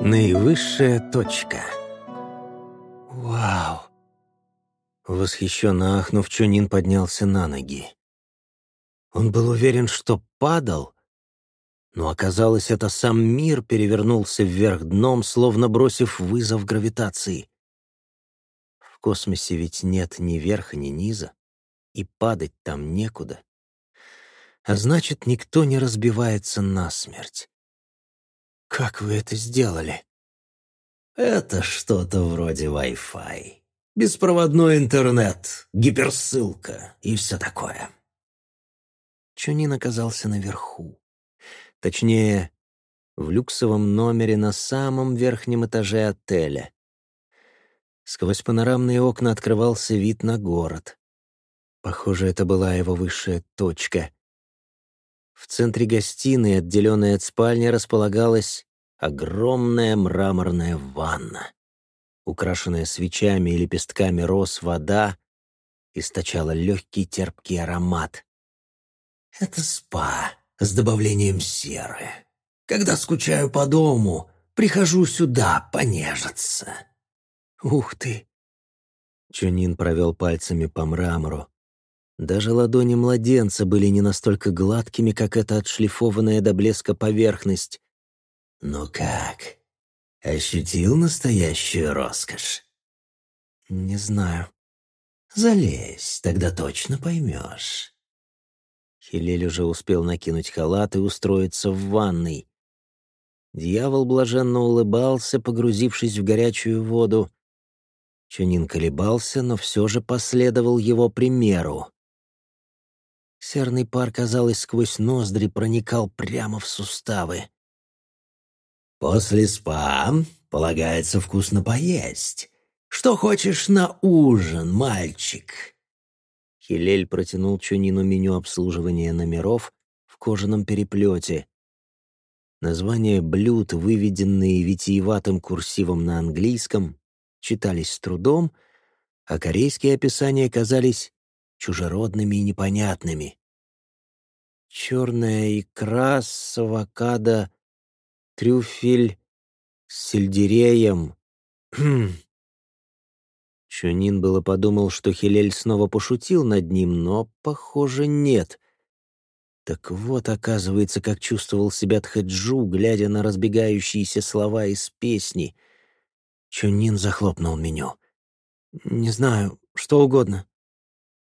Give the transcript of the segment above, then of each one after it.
Наивысшая точка. Вау! Восхищенно ахнув, Чунин поднялся на ноги. Он был уверен, что падал, но оказалось, это сам мир перевернулся вверх дном, словно бросив вызов гравитации. В космосе ведь нет ни верха, ни низа, и падать там некуда. А значит, никто не разбивается насмерть. Как вы это сделали? Это что-то вроде Wi-Fi. Беспроводной интернет, гиперссылка и все такое. Чунин оказался наверху. Точнее, в люксовом номере на самом верхнем этаже отеля. Сквозь панорамные окна открывался вид на город. Похоже, это была его высшая точка. В центре гостиной, отделенной от спальни, располагалась огромная мраморная ванна. Украшенная свечами и лепестками роз вода источала легкий терпкий аромат. «Это спа с добавлением серы. Когда скучаю по дому, прихожу сюда понежиться». «Ух ты!» Чунин провел пальцами по мрамору, даже ладони младенца были не настолько гладкими, как эта отшлифованная до блеска поверхность. «Ну как? Ощутил настоящую роскошь?» «Не знаю». «Залезь, тогда точно поймешь». Хилель уже успел накинуть халат и устроиться в ванной. Дьявол блаженно улыбался, погрузившись в горячую воду. Чунин колебался, но все же последовал его примеру. Серный пар, казалось, сквозь ноздри проникал прямо в суставы. «После спа полагается вкусно поесть. Что хочешь на ужин, мальчик?» Хилель протянул Чунину меню обслуживания номеров в кожаном переплете. Названия блюд, выведенные витиеватым курсивом на английском, читались с трудом, а корейские описания казались чужеродными и непонятными. Черная икра с авокадо, трюфель с сельдереем. Чунин было подумал, что Хилель снова пошутил над ним, но, похоже, нет. Так вот, оказывается, как чувствовал себя Тхэджу, глядя на разбегающиеся слова из песни. Чунин захлопнул меню. «Не знаю, что угодно».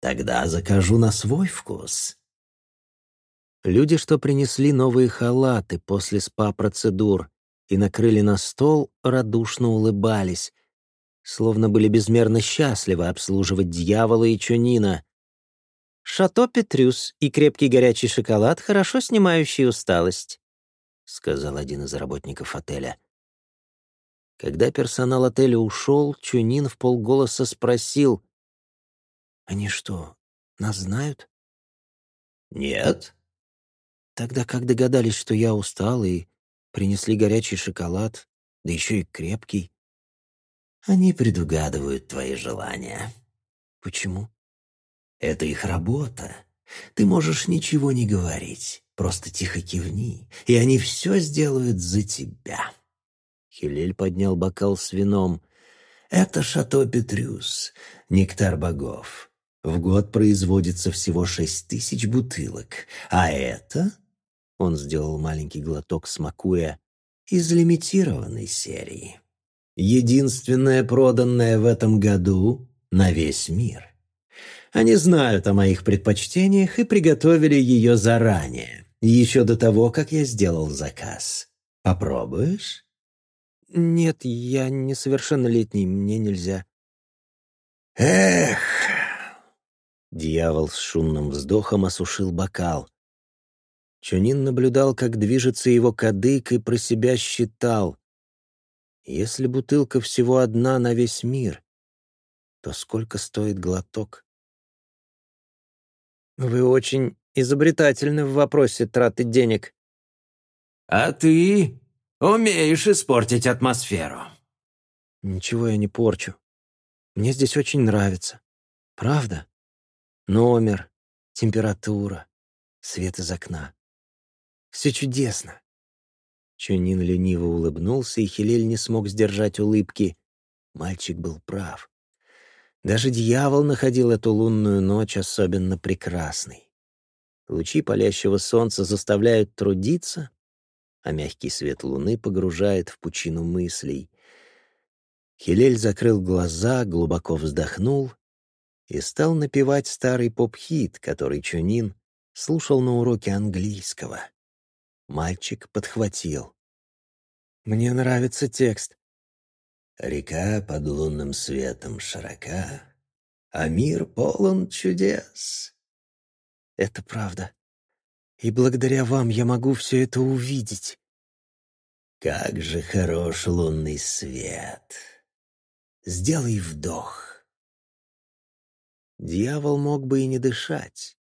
Тогда закажу на свой вкус. Люди, что принесли новые халаты после спа-процедур и накрыли на стол, радушно улыбались, словно были безмерно счастливы обслуживать дьявола и чунина. «Шато Петрюс и крепкий горячий шоколад, хорошо снимающий усталость», — сказал один из работников отеля. Когда персонал отеля ушел, Чунин в полголоса спросил, они что, нас знают? Нет. Тогда как догадались, что я устал, и принесли горячий шоколад, да еще и крепкий? Они предугадывают твои желания. Почему? Это их работа. Ты можешь ничего не говорить, просто тихо кивни, и они все сделают за тебя. Хилель поднял бокал с вином. Это шато Петрюс, нектар богов. В год производится всего шесть тысяч бутылок, а это...» Он сделал маленький глоток, смакуя из лимитированной серии. Единственная проданная в этом году на весь мир. Они знают о моих предпочтениях и приготовили ее заранее, еще до того, как я сделал заказ. Попробуешь? Нет, я несовершеннолетний, мне нельзя. Эх, Дьявол с шумным вздохом осушил бокал. Чунин наблюдал, как движется его кадык, и про себя считал. Если бутылка всего одна на весь мир, то сколько стоит глоток? «Вы очень изобретательны в вопросе траты денег». «А ты умеешь испортить атмосферу». «Ничего я не порчу. Мне здесь очень нравится. Правда?» Номер, температура, свет из окна. Все чудесно. Чунин лениво улыбнулся, и Хилель не смог сдержать улыбки. Мальчик был прав. Даже дьявол находил эту лунную ночь особенно прекрасной. Лучи палящего солнца заставляют трудиться, а мягкий свет луны погружает в пучину мыслей. Хилель закрыл глаза, глубоко вздохнул и стал напевать старый поп-хит, который Чунин слушал на уроке английского. Мальчик подхватил. «Мне нравится текст». «Река под лунным светом широка, а мир полон чудес». «Это правда. И благодаря вам я могу все это увидеть». «Как же хорош лунный свет! Сделай вдох». Дьявол мог бы и не дышать.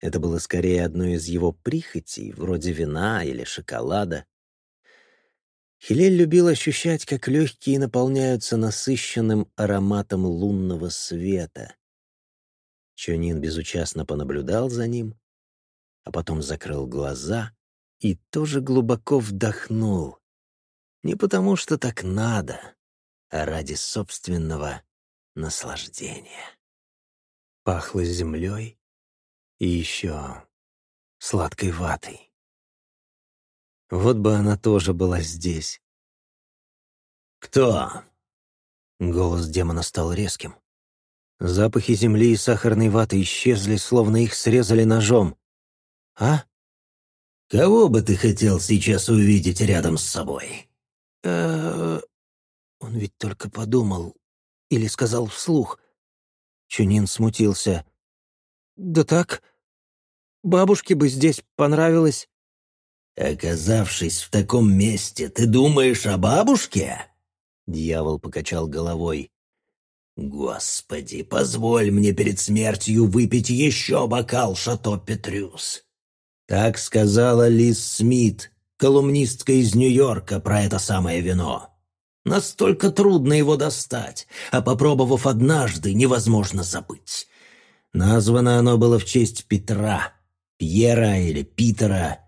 Это было скорее одной из его прихотей, вроде вина или шоколада. Хилель любил ощущать, как легкие наполняются насыщенным ароматом лунного света. Чонин безучастно понаблюдал за ним, а потом закрыл глаза и тоже глубоко вдохнул. Не потому, что так надо, а ради собственного наслаждения. Пахло землей, и еще сладкой ватой. Вот бы она тоже была здесь. «Кто?» Голос демона стал резким. Запахи земли и сахарной ваты исчезли, словно их срезали ножом. «А?» «Кого бы ты хотел сейчас увидеть рядом с собой?» Он ведь только подумал или сказал вслух. Чунин смутился. «Да так, бабушке бы здесь понравилось». «Оказавшись в таком месте, ты думаешь о бабушке?» Дьявол покачал головой. «Господи, позволь мне перед смертью выпить еще бокал Шато Петрюс». Так сказала Лиз Смит, колумнистка из Нью-Йорка, про это самое вино. Настолько трудно его достать, а попробовав однажды, невозможно забыть. Названо оно было в честь Петра, Пьера или Питера,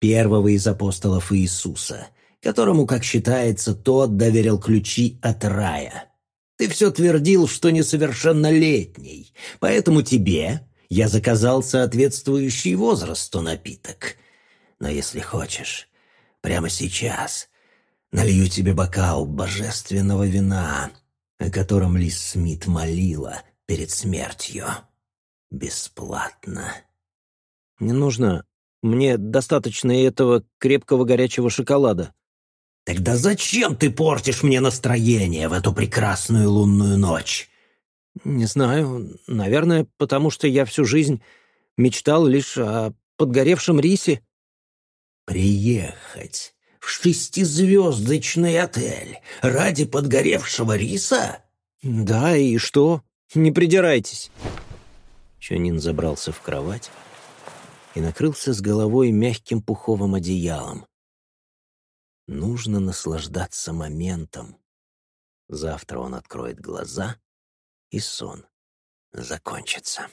первого из апостолов Иисуса, которому, как считается, тот доверил ключи от рая. Ты все твердил, что несовершеннолетний, поэтому тебе я заказал соответствующий возрасту напиток. Но если хочешь, прямо сейчас налью тебе бокал божественного вина, о котором Лис Смит молила перед смертью бесплатно. Не нужно. Мне достаточно этого крепкого горячего шоколада. Тогда зачем ты портишь мне настроение в эту прекрасную лунную ночь? Не знаю. Наверное, потому что я всю жизнь мечтал лишь о подгоревшем рисе. Приехать в шестизвездочный отель ради подгоревшего риса? Да, и что? Не придирайтесь. Чонин забрался в кровать и накрылся с головой мягким пуховым одеялом. Нужно наслаждаться моментом. Завтра он откроет глаза, и сон закончится.